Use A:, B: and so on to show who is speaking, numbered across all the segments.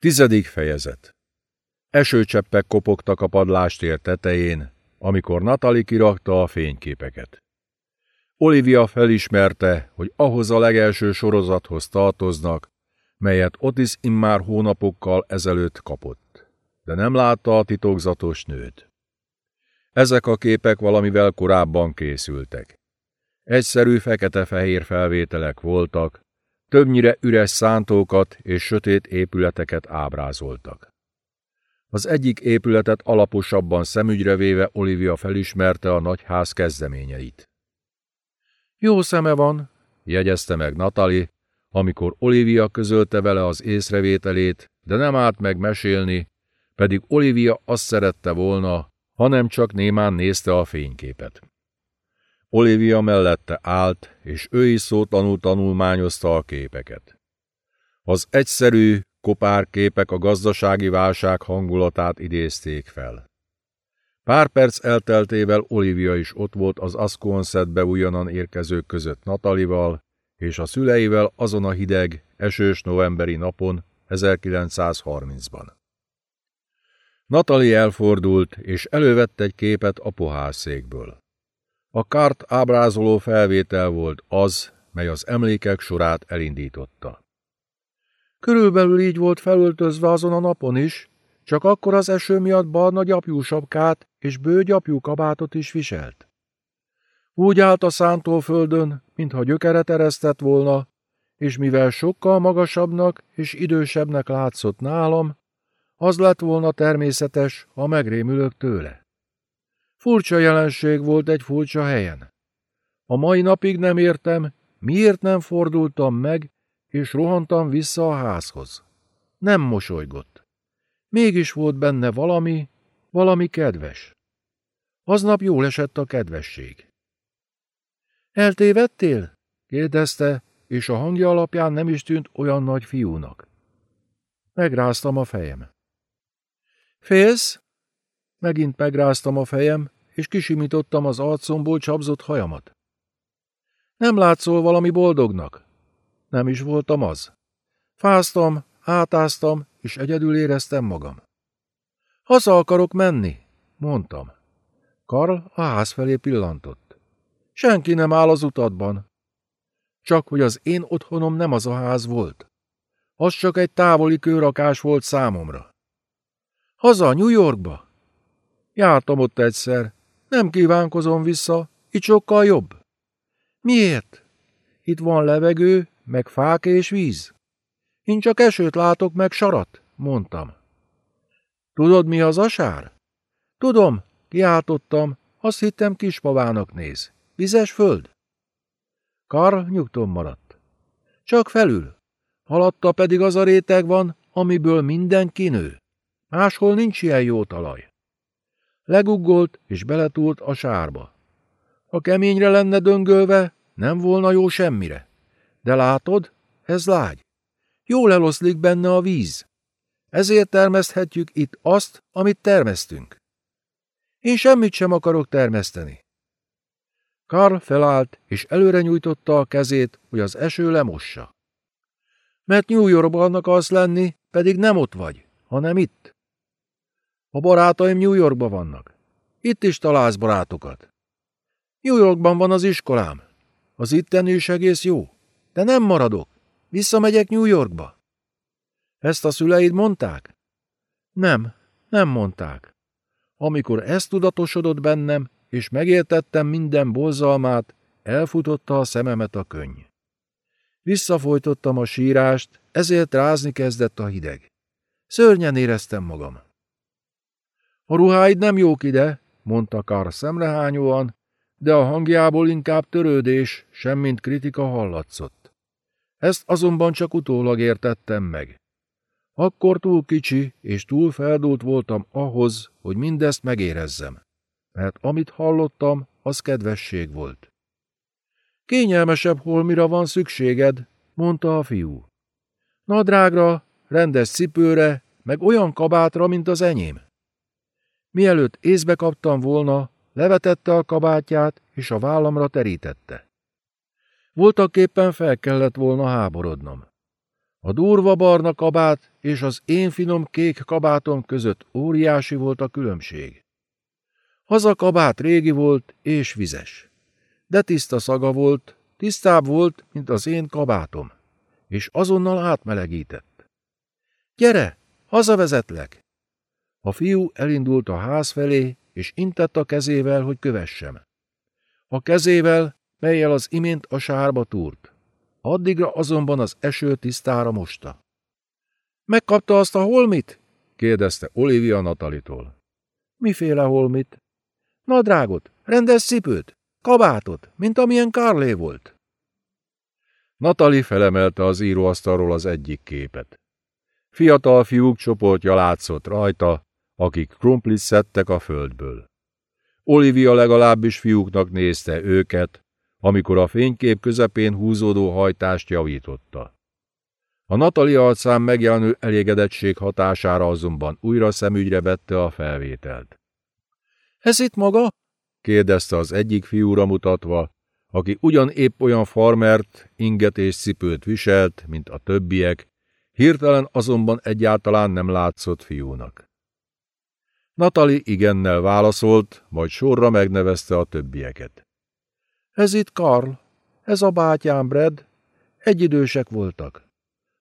A: Tizedik fejezet Esőcseppek kopogtak a padlástér tetején, amikor Natali kirakta a fényképeket. Olivia felismerte, hogy ahhoz a legelső sorozathoz tartoznak, melyet Otis immár hónapokkal ezelőtt kapott, de nem látta a titokzatos nőt. Ezek a képek valamivel korábban készültek. Egyszerű fekete-fehér felvételek voltak, többnyire üres szántókat és sötét épületeket ábrázoltak. Az egyik épületet alaposabban szemügyre véve Olivia felismerte a nagyház kezdeményeit. Jó szeme van, jegyezte meg Natali, amikor Olivia közölte vele az észrevételét, de nem állt meg mesélni, pedig Olivia azt szerette volna, hanem csak némán nézte a fényképet. Olivia mellette állt, és ő is szótlanul tanulmányozta a képeket. Az egyszerű, kopár képek a gazdasági válság hangulatát idézték fel. Pár perc elteltével Olivia is ott volt az Asconsetbe újonnan érkezők között Natalival, és a szüleivel azon a hideg, esős novemberi napon 1930-ban. Natali elfordult, és elővette egy képet a pohárszékből. A kart ábrázoló felvétel volt az, mely az emlékek sorát elindította. Körülbelül így volt felöltözve azon a napon is, csak akkor az eső miatt barna gyapjú sapkát és bő gyapjú kabátot is viselt. Úgy állt a szántóföldön, mintha gyökeret eresztett volna, és mivel sokkal magasabbnak és idősebbnek látszott nálam, az lett volna természetes, ha megrémülök tőle. Furcsa jelenség volt egy furcsa helyen. A mai napig nem értem, miért nem fordultam meg, és rohantam vissza a házhoz. Nem mosolygott. Mégis volt benne valami, valami kedves. Aznap jól esett a kedvesség. Eltévedtél? kérdezte, és a hangja alapján nem is tűnt olyan nagy fiúnak. Megráztam a fejem. Félsz? Megint megráztam a fejem, és kisimítottam az arcomból csapzott hajamat. Nem látszol valami boldognak? Nem is voltam az. Fáztam, átáztam, és egyedül éreztem magam. Haza akarok menni, mondtam. Karl a ház felé pillantott. Senki nem áll az utatban. Csak, hogy az én otthonom nem az a ház volt. Az csak egy távoli kőrakás volt számomra. Haza, New Yorkba? Jártam ott egyszer. Nem kívánkozom vissza, itt sokkal jobb. Miért? Itt van levegő, meg fák és víz. Én csak esőt látok, meg sarat, mondtam. Tudod, mi az asár? Tudom, kiáltottam, azt hittem kispavának néz. Vizes föld? Karl nyugton maradt. Csak felül. Halatta pedig az a réteg van, amiből minden kinő. Máshol nincs ilyen jó talaj. Leguggolt és beletúlt a sárba. Ha keményre lenne döngölve, nem volna jó semmire. De látod, ez lágy. Jól eloszlik benne a víz. Ezért termeszthetjük itt azt, amit termesztünk. Én semmit sem akarok termeszteni. Karl felállt, és előre nyújtotta a kezét, hogy az eső lemossa. Mert New Yorkban akarsz lenni, pedig nem ott vagy, hanem itt. A barátaim New Yorkban vannak. Itt is találsz barátokat. New Yorkban van az iskolám. Az itteni is egész jó. De nem maradok. Visszamegyek New Yorkba. Ezt a szüleid mondták? Nem, nem mondták. Amikor ez tudatosodott bennem, és megértettem minden borzalmát, elfutotta a szememet a könny. Visszafolytottam a sírást, ezért rázni kezdett a hideg. Szörnyen éreztem magam. A ruháid nem jók ide, mondta Karl szemrehányóan, de a hangjából inkább törődés, semmint kritika hallatszott. Ezt azonban csak utólag értettem meg. Akkor túl kicsi és túl feldult voltam ahhoz, hogy mindezt megérezzem, mert amit hallottam, az kedvesség volt. Kényelmesebb holmira van szükséged, mondta a fiú. Nadrágra, rendes cipőre, meg olyan kabátra, mint az enyém. Mielőtt észbe kaptam volna, levetette a kabátját, és a vállamra terítette. Voltak éppen fel kellett volna háborodnom. A durva barna kabát és az én finom kék kabátom között óriási volt a különbség. Az a kabát régi volt és vizes, de tiszta szaga volt, tisztább volt, mint az én kabátom, és azonnal átmelegített. Gyere, hazavezetlek! A fiú elindult a ház felé, és intett a kezével, hogy kövessem. A kezével, melyel az imént a sárba túrt. Addigra azonban az eső tisztára mosta. Megkapta azt a holmit? kérdezte Olivia Natalitól. Miféle holmit? Nadrágot, rendes cipőt, kabátot, mint amilyen Carlé volt. Natali felemelte az íróasztalról az egyik képet. Fiatal fiúk csoportja látszott rajta, akik krumplit szedtek a földből. Olivia legalábbis fiúknak nézte őket, amikor a fénykép közepén húzódó hajtást javította. A Natali arcán megjelenő elégedettség hatására azonban újra szemügyre vette a felvételt. – Ez itt maga? – kérdezte az egyik fiúra mutatva, aki ugyan épp olyan farmert, inget és cipőt viselt, mint a többiek, hirtelen azonban egyáltalán nem látszott fiúnak. Natali igennel válaszolt, majd sorra megnevezte a többieket. Ez itt Karl, ez a bátyám Brad, egyidősek voltak.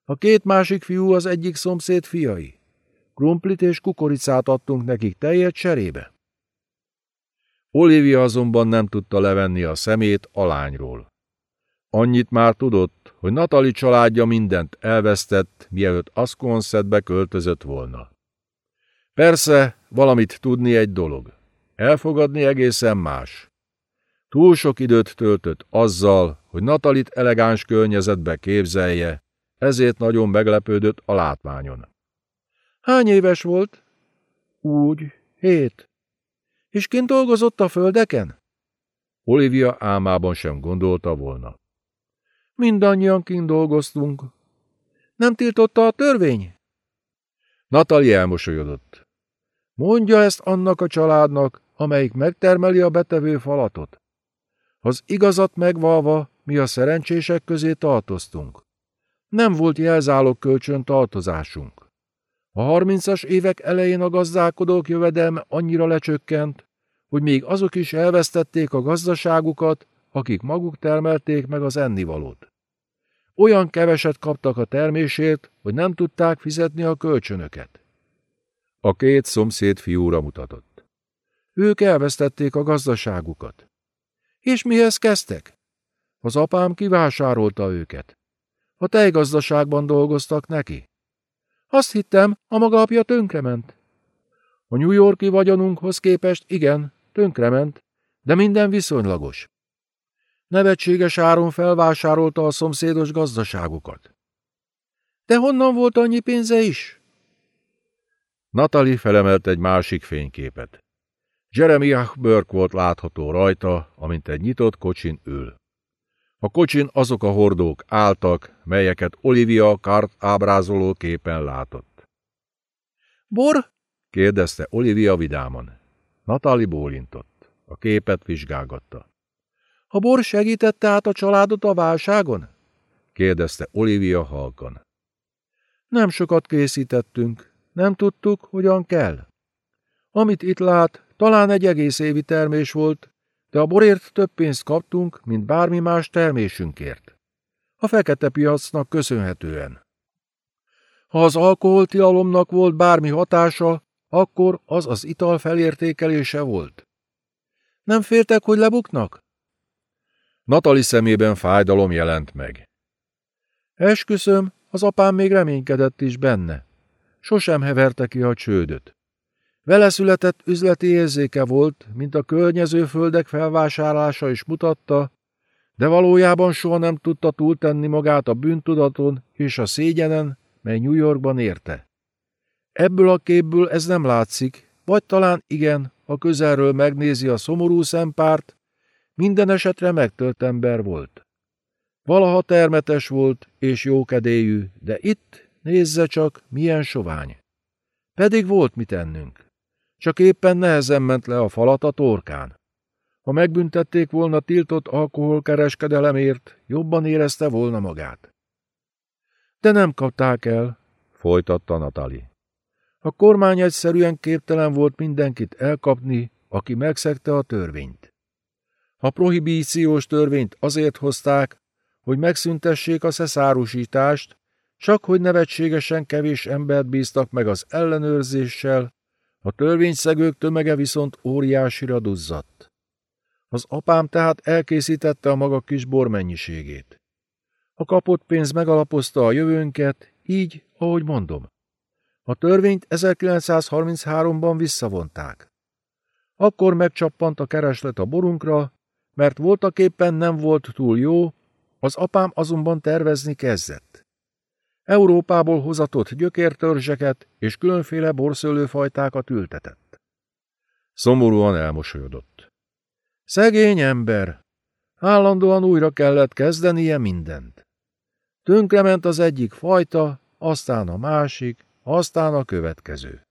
A: A két másik fiú az egyik szomszéd fiai. Krumplit és kukoricát adtunk nekik teljet cserébe. Olivia azonban nem tudta levenni a szemét a lányról. Annyit már tudott, hogy Natali családja mindent elvesztett, mielőtt Asconsetbe költözött volna. Persze, valamit tudni egy dolog. Elfogadni egészen más. Túl sok időt töltött azzal, hogy Natalit elegáns környezetbe képzelje, ezért nagyon meglepődött a látmányon. Hány éves volt? Úgy, hét. És kint dolgozott a földeken? Olivia álmában sem gondolta volna. Mindannyian kint dolgoztunk. Nem tiltotta a törvény? Natali elmosolyodott. Mondja ezt annak a családnak, amelyik megtermeli a betevő falatot. Az igazat megvalva, mi a szerencsések közé tartoztunk. Nem volt jelzálog kölcsön tartozásunk. A harmincas évek elején a gazdálkodók jövedelme annyira lecsökkent, hogy még azok is elvesztették a gazdaságukat, akik maguk termelték meg az ennivalót. Olyan keveset kaptak a termésért, hogy nem tudták fizetni a kölcsönöket. A két szomszéd fiúra mutatott. Ők elvesztették a gazdaságukat. És mihez kezdtek? Az apám kivásárolta őket. A tejgazdaságban dolgoztak neki. Azt hittem, a maga apja tönkrement. A New Yorki vagyonunkhoz képest igen, tönkrement, de minden viszonylagos. Nevetséges áron felvásárolta a szomszédos gazdaságukat. De honnan volt annyi pénze is? Natali felemelt egy másik fényképet. Jeremiah Burke volt látható rajta, amint egy nyitott kocsin ül. A kocsin azok a hordók álltak, melyeket Olivia Kart ábrázoló képen látott. Bor? kérdezte Olivia vidáman. Natali bólintott. A képet vizsgálgatta. A bor segítette át a családot a válságon? kérdezte Olivia halkan. Nem sokat készítettünk, nem tudtuk, hogyan kell. Amit itt lát, talán egy egész évi termés volt, de a borért több pénzt kaptunk, mint bármi más termésünkért. A fekete piacnak köszönhetően. Ha az alkoholtilalomnak volt bármi hatása, akkor az az ital felértékelése volt. Nem féltek, hogy lebuknak? Natali szemében fájdalom jelent meg. Esküszöm, az apám még reménykedett is benne. Sosem heverte ki a csődöt. Vele született üzleti érzéke volt, mint a környező földek felvásárlása is mutatta, de valójában soha nem tudta túltenni magát a bűntudaton és a szégyenen, mely New Yorkban érte. Ebből a képből ez nem látszik, vagy talán igen, a közelről megnézi a szomorú szempárt, minden esetre megtölt ember volt. Valaha termetes volt és jókedélyű, de itt, nézze csak, milyen sovány. Pedig volt mit ennünk. Csak éppen nehezen ment le a falat a torkán. Ha megbüntették volna tiltott alkoholkereskedelemért, jobban érezte volna magát. De nem kapták el, folytatta Natali. A kormány egyszerűen képtelen volt mindenkit elkapni, aki megszegte a törvényt. A prohibíciós törvényt azért hozták, hogy megszüntessék a szeszárusítást, csak hogy nevetségesen kevés embert bíztak meg az ellenőrzéssel, a törvényszegők tömege viszont óriásira duzzadt. Az apám tehát elkészítette a maga kis bor. A kapott pénz megalapozta a jövőnket, így, ahogy mondom. A törvényt 1933-ban visszavonták. Akkor megcsappant a kereslet a borunkra, mert voltaképpen nem volt túl jó, az apám azonban tervezni kezdett. Európából hozatott gyökértörzseket és különféle borszőlőfajtákat ültetett. Szomorúan elmosolyodott. Szegény ember! Állandóan újra kellett kezdenie mindent. Tönkrement az egyik fajta, aztán a másik, aztán a következő.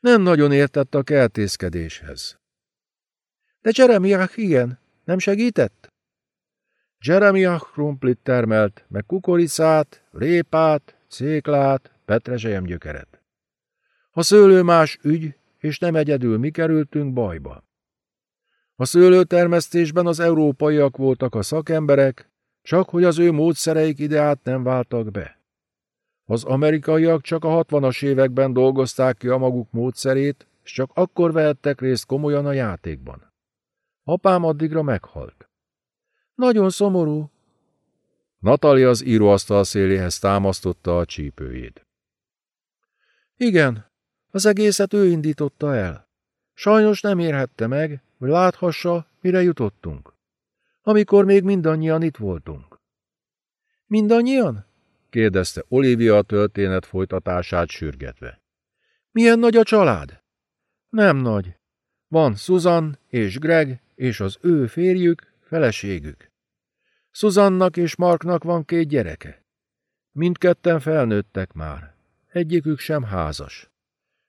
A: Nem nagyon értett a keltészkedéshez. De Jeremiah igen, nem segített? Jeremiah krumplit termelt, meg kukoricát, répát, céklát, gyökeret. A szőlő más ügy, és nem egyedül mi kerültünk bajba. A szőlőtermesztésben az európaiak voltak a szakemberek, csak hogy az ő módszereik ideát nem váltak be. Az amerikaiak csak a hatvanas években dolgozták ki a maguk módszerét, és csak akkor vehettek részt komolyan a játékban. Apám addigra meghalt. Nagyon szomorú. Natali az íróasztal széléhez támasztotta a csípőjét. Igen, az egészet ő indította el. Sajnos nem érhette meg, hogy láthassa, mire jutottunk. Amikor még mindannyian itt voltunk. Mindannyian? kérdezte Olivia a történet folytatását sürgetve. Milyen nagy a család? Nem nagy. Van Susan és Greg és az ő férjük, feleségük. Susannak és Marknak van két gyereke. Mindketten felnőttek már. Egyikük sem házas.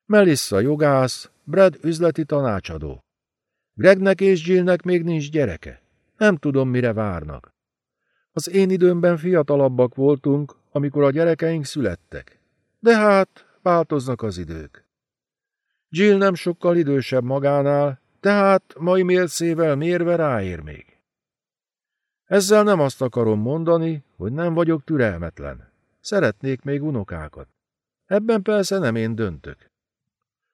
A: Melissa jogász, Brad üzleti tanácsadó. Gregnek és Jillnek még nincs gyereke. Nem tudom, mire várnak. Az én időmben fiatalabbak voltunk, amikor a gyerekeink születtek. De hát, változnak az idők. Jill nem sokkal idősebb magánál, tehát mai mércével mérve ráér még. Ezzel nem azt akarom mondani, hogy nem vagyok türelmetlen. Szeretnék még unokákat. Ebben persze nem én döntök.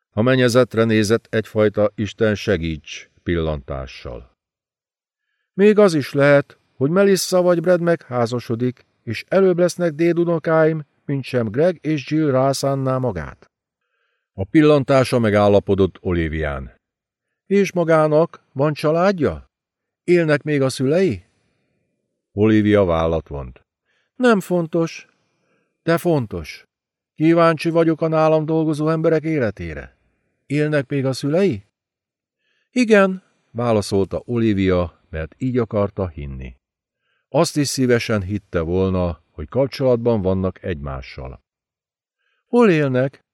A: A menyezetre nézett egyfajta Isten segíts pillantással. Még az is lehet, hogy Melissa vagy Brad megházasodik, és előbb lesznek dédunokáim, mint sem Greg és Jill rászánná magát. A pillantása megállapodott Olivián. És magának van családja? Élnek még a szülei? Olivia vállat vont. Nem fontos, de fontos. Kíváncsi vagyok a nálam dolgozó emberek életére. Élnek még a szülei? Igen, válaszolta Olivia, mert így akarta hinni. Azt is szívesen hitte volna, hogy kapcsolatban vannak egymással. Hol élnek?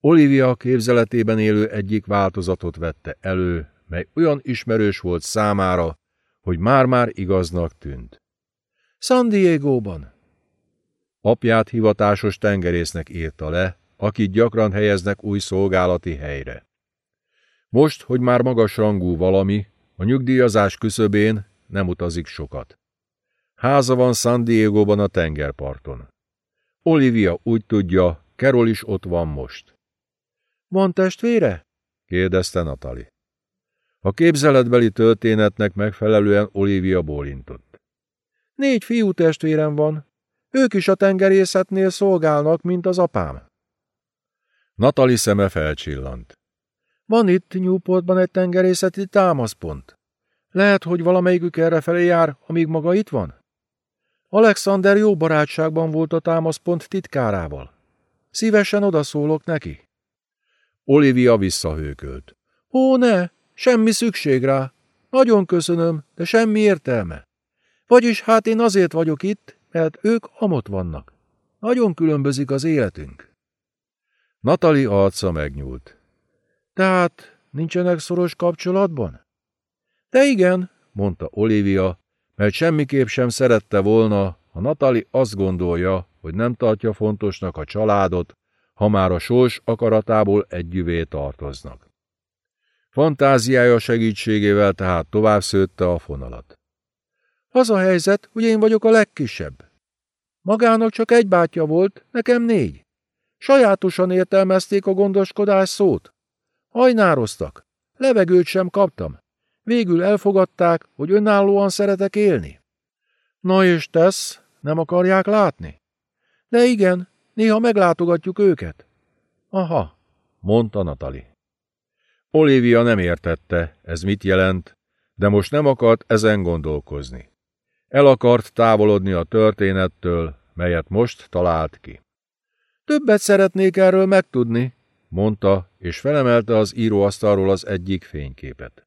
A: Olivia képzeletében élő egyik változatot vette elő, mely olyan ismerős volt számára, hogy már-már igaznak tűnt. San Diego-ban. Apját hivatásos tengerésznek írta le, akit gyakran helyeznek új szolgálati helyre. Most, hogy már magas rangú valami, a nyugdíjazás küszöbén nem utazik sokat. Háza van San Diego-ban a tengerparton. Olivia úgy tudja, Carol is ott van most. Van testvére? kérdezte Natali. A képzeletbeli történetnek megfelelően Olivia bólintott. Négy fiú testvérem van. Ők is a tengerészetnél szolgálnak, mint az apám. Natali szeme felcsillant. Van itt Newportban egy tengerészeti támaszpont. Lehet, hogy valamelyikük errefelé jár, amíg maga itt van? Alexander jó barátságban volt a támaszpont titkárával. Szívesen odaszólok neki. Olivia visszahőkölt. Ó, ne, semmi szükség rá. Nagyon köszönöm, de semmi értelme. Vagyis hát én azért vagyok itt, mert ők amott vannak. Nagyon különbözik az életünk. Natali arca megnyúlt. Tehát nincsenek szoros kapcsolatban? De igen, mondta Olivia, mert semmiképp sem szerette volna, ha Natali azt gondolja, hogy nem tartja fontosnak a családot, ha már a sors akaratából együvé tartoznak. Fantáziája segítségével tehát tovább szőtte a fonalat. Az a helyzet, hogy én vagyok a legkisebb. Magának csak egy bátyja volt, nekem négy. Sajátosan értelmezték a gondoskodás szót. Hajnároztak. Levegőt sem kaptam. Végül elfogadták, hogy önállóan szeretek élni. Na és tesz, nem akarják látni? De igen, néha meglátogatjuk őket. Aha, mondta Natali. Olivia nem értette, ez mit jelent, de most nem akart ezen gondolkozni. El akart távolodni a történettől, melyet most talált ki. Többet szeretnék erről megtudni, mondta, és felemelte az íróasztalról az egyik fényképet.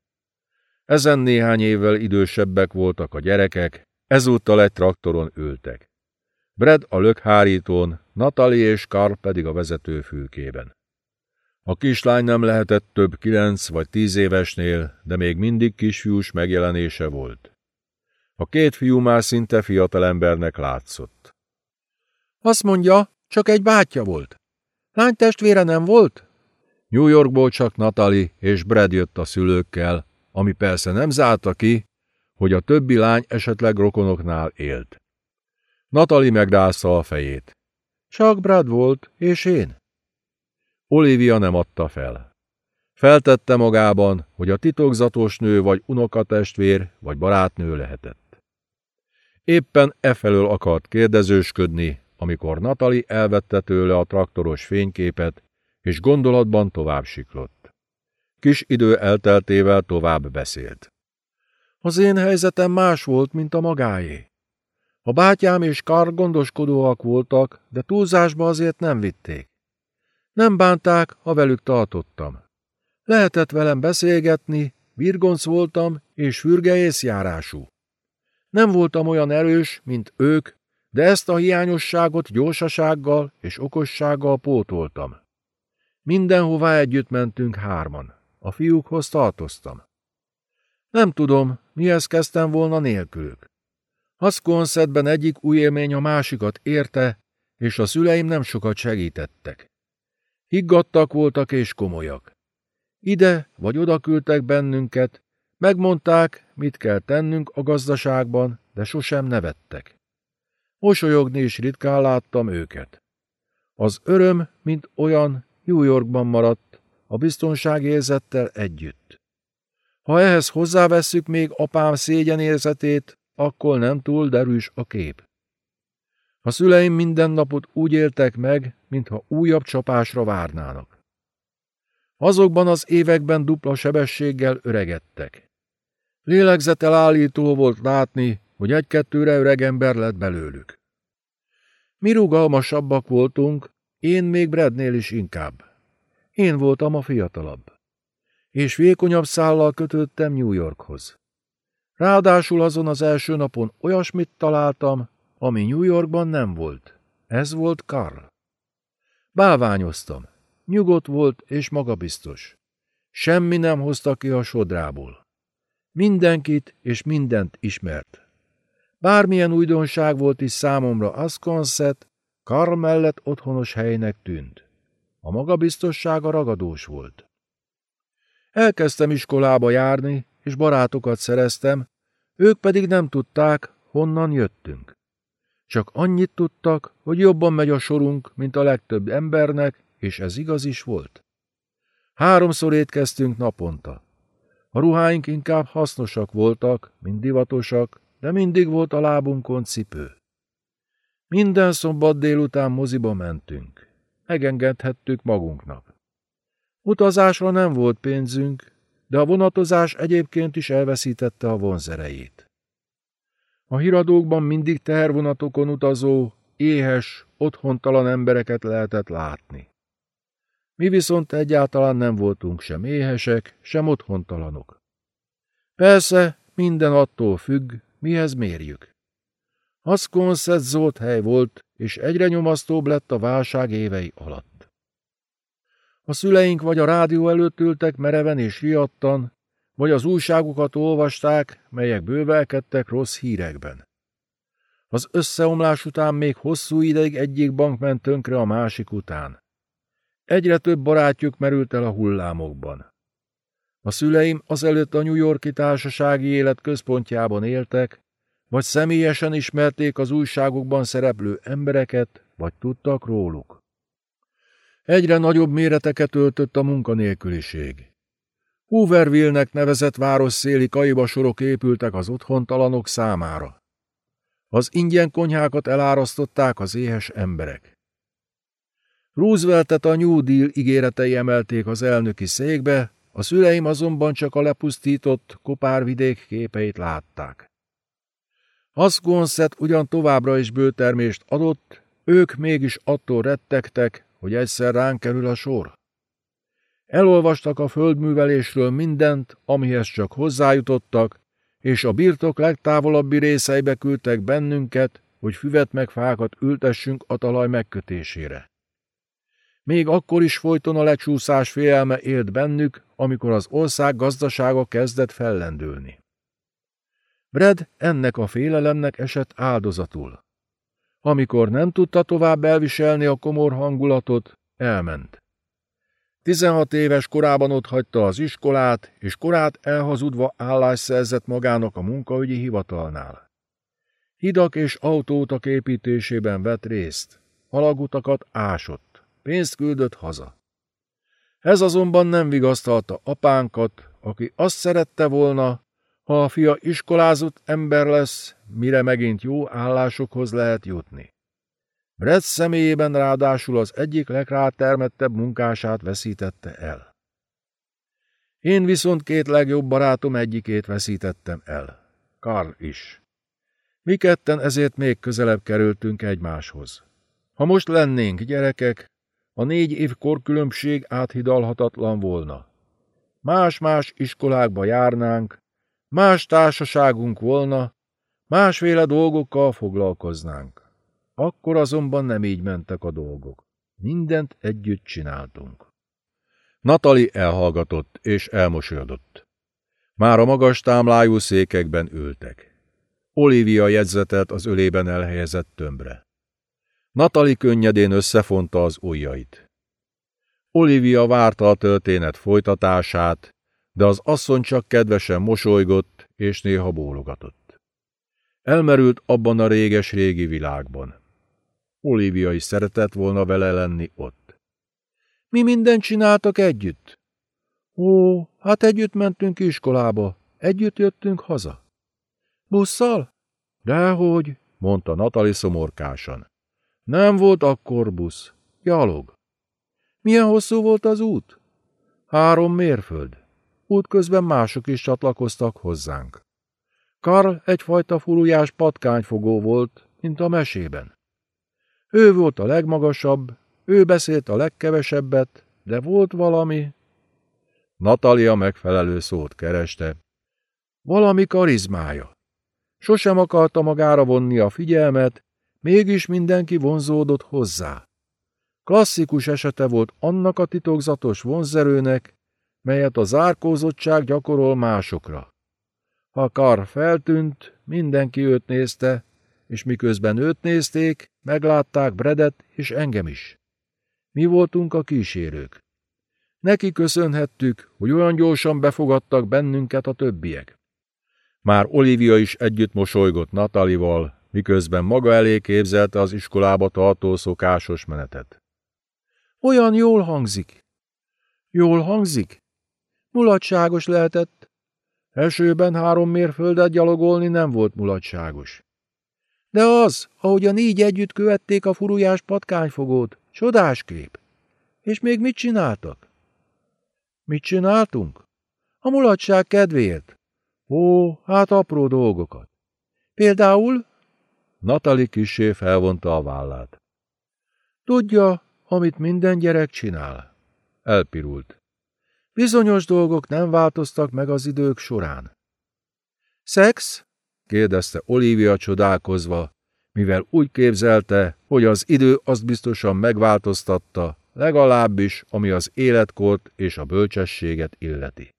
A: Ezen néhány évvel idősebbek voltak a gyerekek, ezúttal egy traktoron ültek. Brad a lökhárítón, Natalie és Carl pedig a vezetőfülkében. A kislány nem lehetett több kilenc vagy tíz évesnél, de még mindig kisfiús megjelenése volt. A két fiú már szinte fiatalembernek látszott. Azt mondja, csak egy bátyja volt. Lány testvére nem volt? New Yorkból csak Natali és Brad jött a szülőkkel, ami persze nem zárta ki, hogy a többi lány esetleg rokonoknál élt. Natali megrázta a fejét. Csak Brad volt, és én. Olivia nem adta fel. Feltette magában, hogy a titokzatos nő vagy unokatestvér vagy barátnő lehetett. Éppen e felől akart kérdezősködni, amikor Natali elvette tőle a traktoros fényképet, és gondolatban tovább siklott. Kis idő elteltével tovább beszélt. Az én helyzetem más volt, mint a magáé. A bátyám és Kar gondoskodóak voltak, de túlzásba azért nem vitték. Nem bánták, ha velük tartottam. Lehetett velem beszélgetni, virgonc voltam és fürge észjárású. Nem voltam olyan erős, mint ők, de ezt a hiányosságot gyorsasággal és okossággal pótoltam. Mindenhová együtt mentünk hárman. A fiúkhoz tartoztam. Nem tudom, mihez kezdtem volna nélkülük. Haszkonszedben egyik új élmény a másikat érte, és a szüleim nem sokat segítettek. Higgadtak voltak és komolyak. Ide vagy oda küldtek bennünket, megmondták, mit kell tennünk a gazdaságban, de sosem nevettek. Mosolyogni is ritkán láttam őket. Az öröm, mint olyan, New Yorkban maradt, a biztonságérzettel együtt. Ha ehhez hozzávesszük még apám szégyenérzetét, akkor nem túl derűs a kép. A szüleim minden napot úgy éltek meg, mintha újabb csapásra várnának. Azokban az években dupla sebességgel öregedtek. Lélegzetelállító volt látni, hogy egy-kettőre öreg ember lett belőlük. Mi rugalmasabbak voltunk, én még Bradnél is inkább. Én voltam a fiatalabb. És vékonyabb szállal kötöttem New Yorkhoz. Ráadásul azon az első napon olyasmit találtam, ami New Yorkban nem volt. Ez volt Karl. Bálványoztam. Nyugodt volt és magabiztos. Semmi nem hozta ki a sodrából. Mindenkit és mindent ismert. Bármilyen újdonság volt is számomra Asconset, Karl mellett otthonos helynek tűnt. A magabiztossága ragadós volt. Elkezdtem iskolába járni, és barátokat szereztem, ők pedig nem tudták, honnan jöttünk. Csak annyit tudtak, hogy jobban megy a sorunk, mint a legtöbb embernek, és ez igaz is volt. Háromszor étkeztünk naponta. A ruháink inkább hasznosak voltak, mint divatosak, de mindig volt a lábunkon cipő. Minden szombat délután moziba mentünk. Megengedhettük magunknak. Utazásra nem volt pénzünk, de a vonatozás egyébként is elveszítette a vonzerejét. A híradókban mindig tehervonatokon utazó, éhes, otthontalan embereket lehetett látni. Mi viszont egyáltalán nem voltunk sem éhesek, sem otthontalanok. Persze, minden attól függ, mihez mérjük. Haszkonszett zolt hely volt, és egyre nyomasztóbb lett a válság évei alatt. A szüleink vagy a rádió előtt ültek mereven és riadtan, vagy az újságokat olvasták, melyek bővelkedtek rossz hírekben. Az összeomlás után még hosszú ideig egyik bank ment tönkre a másik után. Egyre több barátjuk merült el a hullámokban. A szüleim azelőtt a New Yorki társasági élet központjában éltek, vagy személyesen ismerték az újságokban szereplő embereket, vagy tudtak róluk. Egyre nagyobb méreteket öltött a munkanélküliség. Hooverville-nek nevezett városszéli kaibasorok épültek az otthontalanok számára. Az ingyen konyhákat elárasztották az éhes emberek. Rooseveltet a New Deal ígéretei emelték az elnöki székbe, a szüleim azonban csak a lepusztított kopárvidék képeit látták. Asconset ugyan továbbra is bőtermést adott, ők mégis attól rettegtek, hogy egyszer ránk kerül a sor. Elolvastak a földművelésről mindent, amihez csak hozzájutottak, és a birtok legtávolabbi részeibe küldtek bennünket, hogy füvet meg fákat ültessünk a talaj megkötésére. Még akkor is folyton a lecsúszás félelme élt bennük, amikor az ország gazdasága kezdett fellendülni. Brad ennek a félelemnek esett áldozatul. Amikor nem tudta tovább elviselni a komor hangulatot, elment. Tizenhat éves korában ott hagyta az iskolát, és korát elhazudva állást szerzett magának a munkaügyi hivatalnál. Hidak és autótak építésében vett részt, alagutakat ásott, pénzt küldött haza. Ez azonban nem vigasztalta apánkat, aki azt szerette volna, ha a fia iskolázott ember lesz, mire megint jó állásokhoz lehet jutni. Brett személyében ráadásul az egyik legrátermettebb munkását veszítette el. Én viszont két legjobb barátom egyikét veszítettem el. Karl is. Mi ketten ezért még közelebb kerültünk egymáshoz. Ha most lennénk gyerekek, a négy év korkülönbség áthidalhatatlan volna. Más-más iskolákba járnánk, más társaságunk volna, másféle dolgokkal foglalkoznánk. Akkor azonban nem így mentek a dolgok. Mindent együtt csináltunk. Natali elhallgatott és elmosolyodott. Már a magas támlájú székekben ültek. Olivia jegyzetelt az ölében elhelyezett tömbre. Natali könnyedén összefonta az ujjait. Olivia várta a történet folytatását, de az asszony csak kedvesen mosolygott és néha bólogatott. Elmerült abban a réges-régi világban. Olivia is szeretett volna vele lenni ott. Mi mindent csináltak együtt? Ó, hát együtt mentünk iskolába, együtt jöttünk haza. Busszal? Dehogy, mondta Natali szomorkásan. Nem volt akkor busz, gyalog. Milyen hosszú volt az út? Három mérföld. Útközben mások is csatlakoztak hozzánk. Karl egyfajta fulujás patkányfogó volt, mint a mesében. Ő volt a legmagasabb, ő beszélt a legkevesebbet, de volt valami... Natalia megfelelő szót kereste. Valami karizmája. Sosem akarta magára vonni a figyelmet, mégis mindenki vonzódott hozzá. Klasszikus esete volt annak a titokzatos vonzerőnek, melyet a zárkózottság gyakorol másokra. Ha Kar feltűnt, mindenki őt nézte, és miközben őt nézték, meglátták Bredet és engem is. Mi voltunk a kísérők. Neki köszönhettük, hogy olyan gyorsan befogadtak bennünket a többiek. Már Olivia is együtt mosolygott Natalival, miközben maga elé képzelte az iskolába tartó szokásos menetet. Olyan jól hangzik. Jól hangzik? Mulatságos lehetett. Elsőben három mérföldet gyalogolni nem volt mulatságos. De az, ahogy a négy együtt követték a furujás patkányfogót, csodás kép. És még mit csináltak? Mit csináltunk? A mulatság kedvéért. Ó, hát apró dolgokat. Például? Natali kisé felvonta a vállát. Tudja, amit minden gyerek csinál. Elpirult. Bizonyos dolgok nem változtak meg az idők során. Szex? Kérdezte Olivia csodálkozva, mivel úgy képzelte, hogy az idő azt biztosan megváltoztatta, legalábbis ami az életkort és a bölcsességet illeti.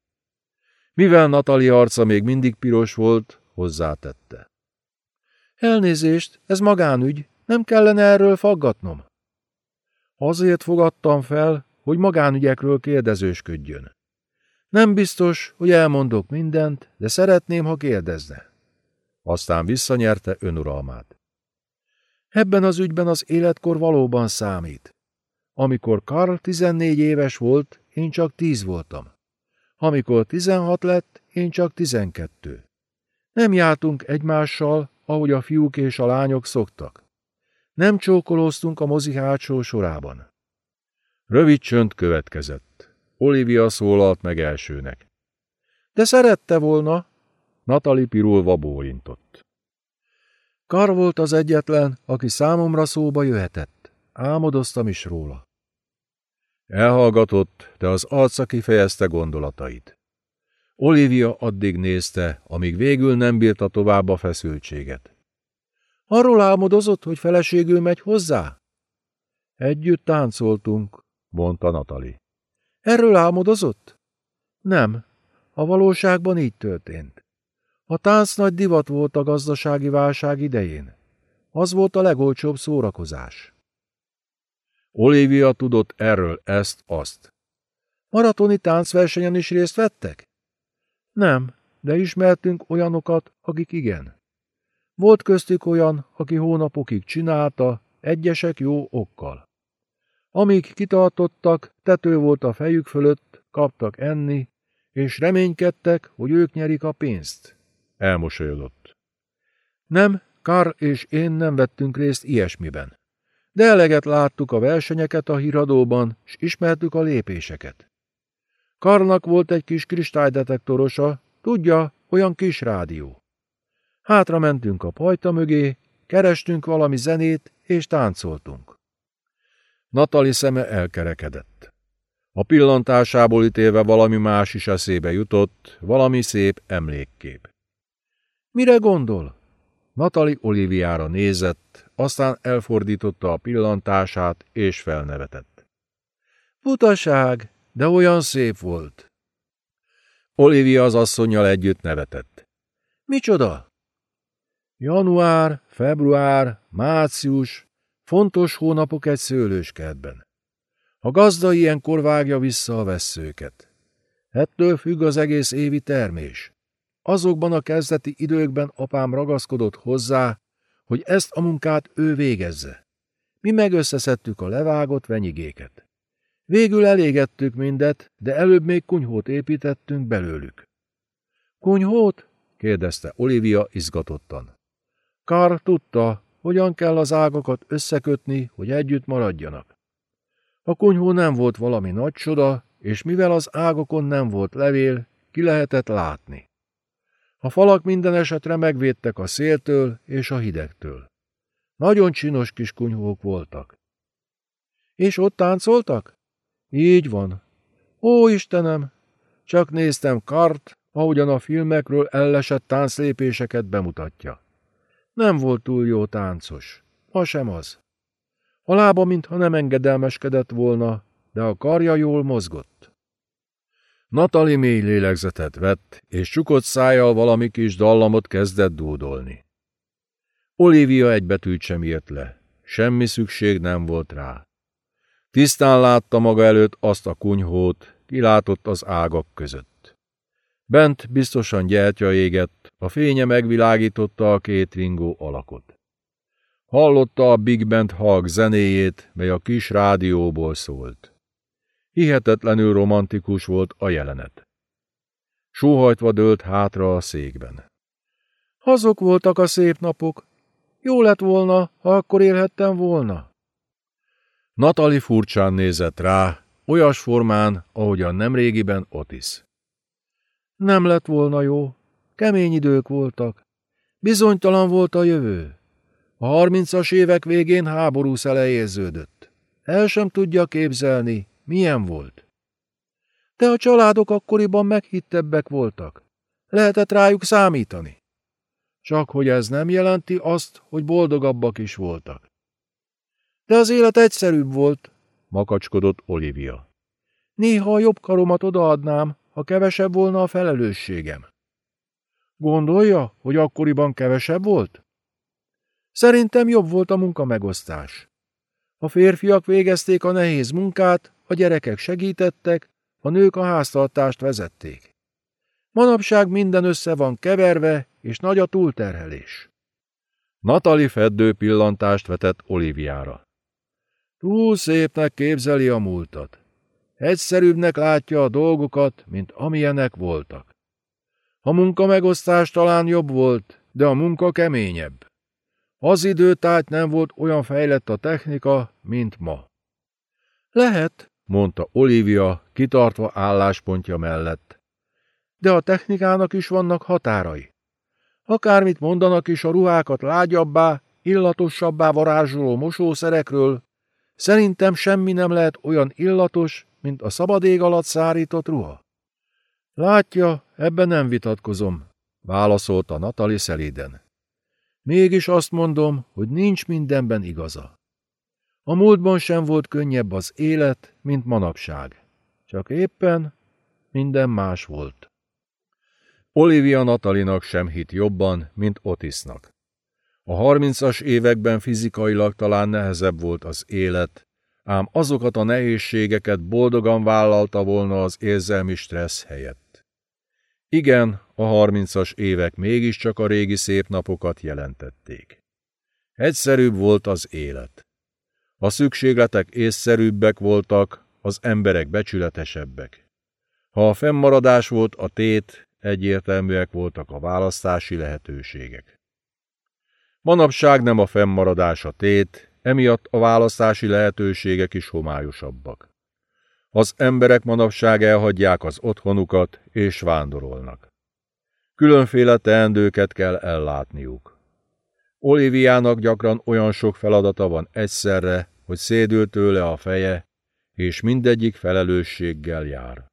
A: Mivel Natali arca még mindig piros volt, hozzátette. Elnézést, ez magánügy, nem kellene erről faggatnom. Azért fogadtam fel, hogy magánügyekről kérdezősködjön. Nem biztos, hogy elmondok mindent, de szeretném, ha kérdezne. Aztán visszanyerte önuralmát. Ebben az ügyben az életkor valóban számít. Amikor Karl 14 éves volt, én csak 10 voltam. Amikor 16 lett, én csak 12. Nem jártunk egymással, ahogy a fiúk és a lányok szoktak. Nem csókolóztunk a mozi hátsó sorában. Rövid csönd következett. Olivia szólalt meg elsőnek. De szerette volna. Natali pirulva bólintott. Kar volt az egyetlen, aki számomra szóba jöhetett. Álmodoztam is róla. Elhallgatott, de az arca kifejezte gondolatait. Olivia addig nézte, amíg végül nem bírta tovább a feszültséget. Arról álmodozott, hogy feleségül megy hozzá? Együtt táncoltunk, mondta Natali. Erről álmodozott? Nem, a valóságban így történt. A tánc nagy divat volt a gazdasági válság idején. Az volt a legolcsóbb szórakozás. Olivia tudott erről ezt-azt. Maratoni táncversenyen is részt vettek? Nem, de ismertünk olyanokat, akik igen. Volt köztük olyan, aki hónapokig csinálta, egyesek jó okkal. Amíg kitartottak, tető volt a fejük fölött, kaptak enni, és reménykedtek, hogy ők nyerik a pénzt. Elmosolyodott. Nem, Kar és én nem vettünk részt ilyesmiben. De eleget láttuk a versenyeket a híradóban, és ismertük a lépéseket. Karnak volt egy kis kristálydetektorosa, tudja, olyan kis rádió. Hátra mentünk a pajta mögé, kerestünk valami zenét, és táncoltunk. Natali szeme elkerekedett. A pillantásából ítélve valami más is eszébe jutott, valami szép emlékkép. Mire gondol? Natali Oliviára nézett, aztán elfordította a pillantását, és felnevetett. Butaság, de olyan szép volt. Olivia az asszonyjal együtt nevetett. Micsoda? Január, február, március, fontos hónapok egy szőlőskertben. A gazda ilyenkor vágja vissza a vesszőket. Ettől függ az egész évi termés. Azokban a kezdeti időkben apám ragaszkodott hozzá, hogy ezt a munkát ő végezze. Mi megösszeszedtük a levágott venyigéket. Végül elégettük mindet, de előbb még kunyhót építettünk belőlük. Kunyhót? kérdezte Olivia izgatottan. Kár tudta, hogyan kell az ágakat összekötni, hogy együtt maradjanak. A kunyhó nem volt valami nagy csoda, és mivel az ágokon nem volt levél, ki lehetett látni. A falak minden esetre megvédtek a széltől és a hidegtől. Nagyon csinos kis kunyhók voltak. És ott táncoltak? Így van. Ó, Istenem! Csak néztem Kart, ahogyan a filmekről ellesett tánclépéseket bemutatja. Nem volt túl jó táncos. Ma sem az. A lába mintha nem engedelmeskedett volna, de a karja jól mozgott. Natali mély lélegzetet vett, és csukott szájjal valami kis dallamot kezdett dúdolni. Olivia egy betűt sem írt le, semmi szükség nem volt rá. Tisztán látta maga előtt azt a kunyhót, kilátott az ágak között. Bent biztosan gyertya égett, a fénye megvilágította a két ringó alakot. Hallotta a Big Band halk zenéjét, mely a kis rádióból szólt. Hihetetlenül romantikus volt a jelenet. Sóhajtva dőlt hátra a székben. Azok voltak a szép napok. Jó lett volna, ha akkor élhettem volna. Natali furcsán nézett rá, olyas formán, ahogyan nemrégiben Otis. Nem lett volna jó. Kemény idők voltak. Bizonytalan volt a jövő. A harmincas évek végén háború szele érződött. El sem tudja képzelni, milyen volt. De a családok akkoriban meghittebbek voltak. Lehetett rájuk számítani. Csak hogy ez nem jelenti azt, hogy boldogabbak is voltak. De az élet egyszerűbb volt, makacskodott Olivia. Néha a jobb karomat odaadnám, ha kevesebb volna a felelősségem. Gondolja, hogy akkoriban kevesebb volt? Szerintem jobb volt a munka megosztás. A férfiak végezték a nehéz munkát, a gyerekek segítettek, a nők a háztartást vezették. Manapság minden össze van keverve, és nagy a túlterhelés.
B: Natali feddő pillantást vetett Oliviára.
A: Túl szépnek képzeli a múltat. Egyszerűbbnek látja a dolgokat, mint amilyenek voltak. A munka megosztás talán jobb volt, de a munka keményebb. Az időtájt nem volt olyan fejlett a technika, mint ma.
B: Lehet, mondta Olivia, kitartva álláspontja mellett.
A: De a technikának is vannak határai. Akármit mondanak is a ruhákat lágyabbá, illatosabbá varázsoló mosószerekről, szerintem semmi nem lehet olyan illatos, mint a szabad ég alatt szárított ruha. Látja, ebben nem vitatkozom, válaszolta Natali szelíden. Mégis azt mondom, hogy nincs mindenben igaza. A múltban sem volt könnyebb az élet, mint manapság. Csak éppen minden más volt.
B: Olivia Natalinak sem hit jobban, mint Otisnak. A harmincas években fizikailag talán nehezebb volt az élet, ám azokat a nehézségeket boldogan vállalta volna az érzelmi stressz helyett. Igen, a harmincas évek mégiscsak a régi szép napokat jelentették. Egyszerűbb volt az élet. A szükségletek észszerűbbek voltak, az emberek becsületesebbek. Ha a fennmaradás volt a tét, egyértelműek voltak a választási lehetőségek. Manapság nem a fennmaradás a tét, emiatt a választási lehetőségek is homályosabbak. Az emberek manapság elhagyják az otthonukat és vándorolnak. Különféle teendőket kell ellátniuk. Oliviának gyakran olyan sok feladata van egyszerre, hogy szédül tőle a feje, és mindegyik felelősséggel jár.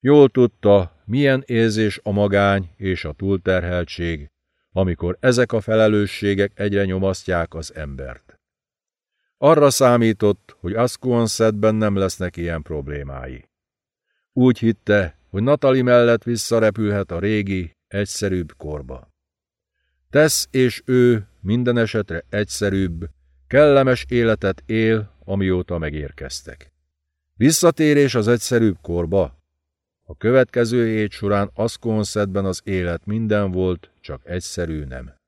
B: Jól tudta, milyen érzés a magány és a túlterheltség, amikor ezek a felelősségek egyre nyomasztják az embert. Arra számított, hogy Asquanszedben nem lesznek ilyen problémái. Úgy hitte, hogy Natali mellett visszarepülhet a régi, egyszerűbb korba. Tesz és ő minden esetre egyszerűbb, kellemes életet él, amióta megérkeztek. Visszatérés az egyszerűbb korba? A következő hét során Asconszedben az élet minden volt, csak egyszerű nem.